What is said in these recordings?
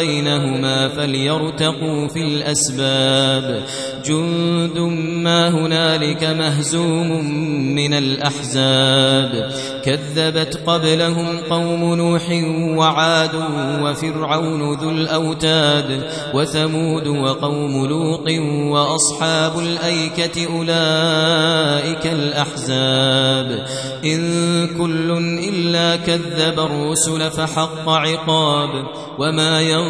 بينهما فليرتقوا في الأسباب. جند ما هنالك مهزوم من الأحزاب. كذبت قبلهم قوم نوح وعاد وفرعون ذو الأوتاد وثمود وقوم لوط وأصحاب الأيكة أولئك الأحزاب. إن كل إلا كذب الرسل فحق عقاب. وما ينظر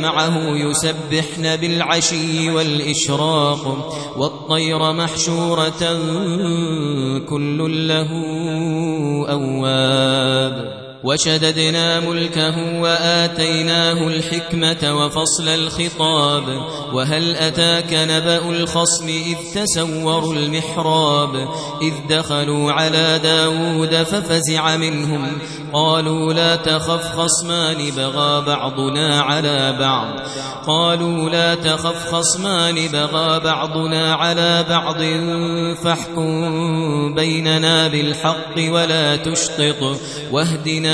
معه يسبحن بالعشي والإشراق والطير محشورة كل له أواب وشددنا ملكه وآتيناه الحكمة وفصل الخطاب وهل أتاك نبأ الخصم إذ تسوروا المحراب إذ دخلوا على داود ففزع منهم قالوا لا تخف خصمان بغى بعضنا على بعض قالوا لا تخف خصمان بغى بعضنا على بعض فاحكم بيننا بالحق ولا تشطط واهدنا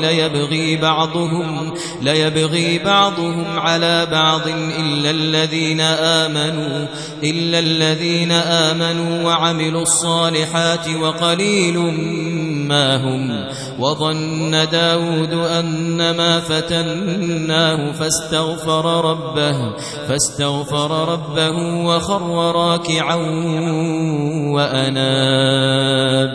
ليبغي بعضهم ليبغي بعضهم على بعض إلا الذين آمنوا إلا الذين آمنوا وعملوا الصالحات وقليل ما هم. وظن داود أنما فتناه فاستغفر ربه فاستغفر ربه وخر راكعا وأناب.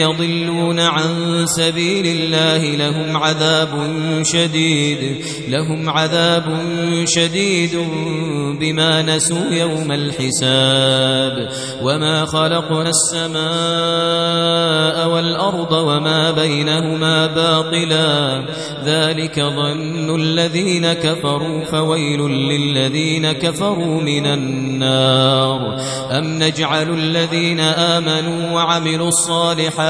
يضلون عن سبيل الله لهم عذاب شديد لهم عذاب شديد بما نسوا يوم الحساب. وما خلقنا السماء والأرض وما بينهما باطلا. ذلك ظن الذين كفروا فويل للذين كفروا من النار. أم نجعل الذين آمنوا وعملوا الصالحات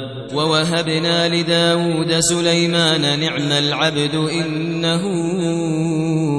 ووهبنا لداود سليمان نعم العبد إنه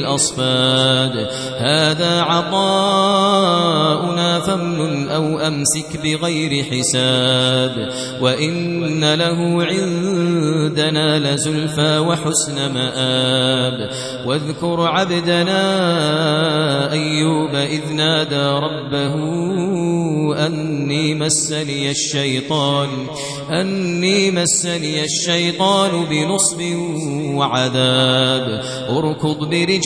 الأصفاد. هذا عطاؤنا فمن أو أمسك بغير حساب. وإن له عندنا لزلفى وحسن مآب. واذكر عبدنا أيوب إذ نادى ربه أني مسني الشيطان أني مسني الشيطان بنصب وعذاب. اركض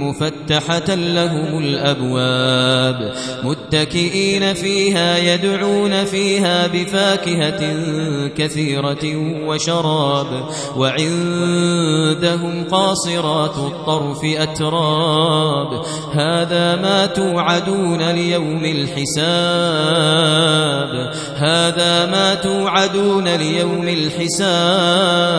مفتحة لهم الأبواب متكئين فيها يدعون فيها بفاكهة كثيرة وشراب وعندهم قاصرات الطرف أتراب هذا ما توعدون ليوم الحساب هذا ما توعدون ليوم الحساب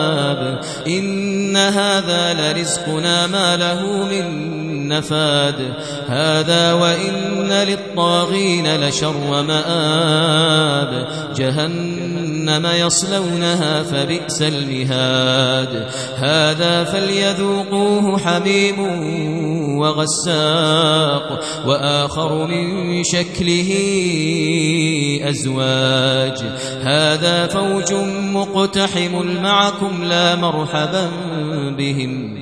إن هذا لرزقنا ما له من نفاد. هذا وإن للطاغين لشر مآب. جهنم يصلونها فبئس المهاد. هذا فليذوقوه حميم وغساق. وآخر من شكله أزواج. هذا فوج مقتحم معكم لا مرحبا بهم.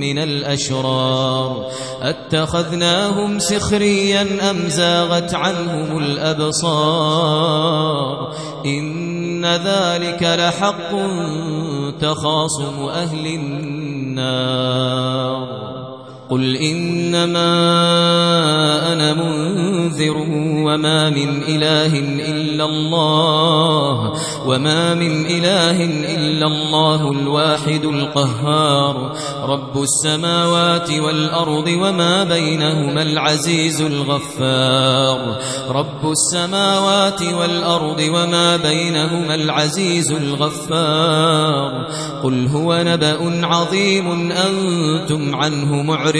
من الأشرار أتخذناهم سخريا أم زاغت عنهم الأبصار إن ذلك لحق تخاصم أهل النار قل إنما أنا منذر وما من إله إلا الله وما من إله إلا الله الواحد القهار رب السماوات والأرض وما بينهما العزيز الغفار رب السماوات والأرض وما بينهما العزيز الغفار قل هو نبأ عظيم أنتم عنه معرضون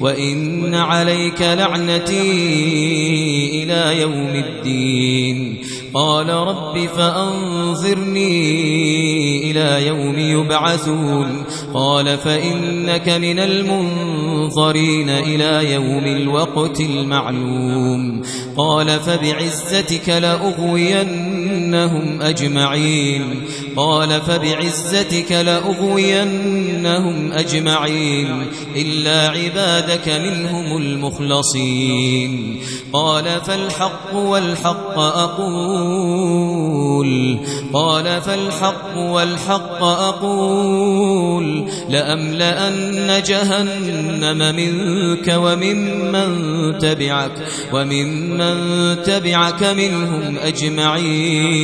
وإن عليك لعنتي إلى يوم الدين. قال رب فأنظرني إلى يوم يبعثون. قال فإنك من المنظرين إلى يوم الوقت المعلوم. قال فبعزتك لأغوينهم أجمعين. قال فبعزتك لأغوينهم أجمعين إلا عبادك منهم المخلصين. قال فالحق والحق أقول قال فالحق والحق أقول لأملأن جهنم منك وممن تبعك وممن تبعك منهم أجمعين.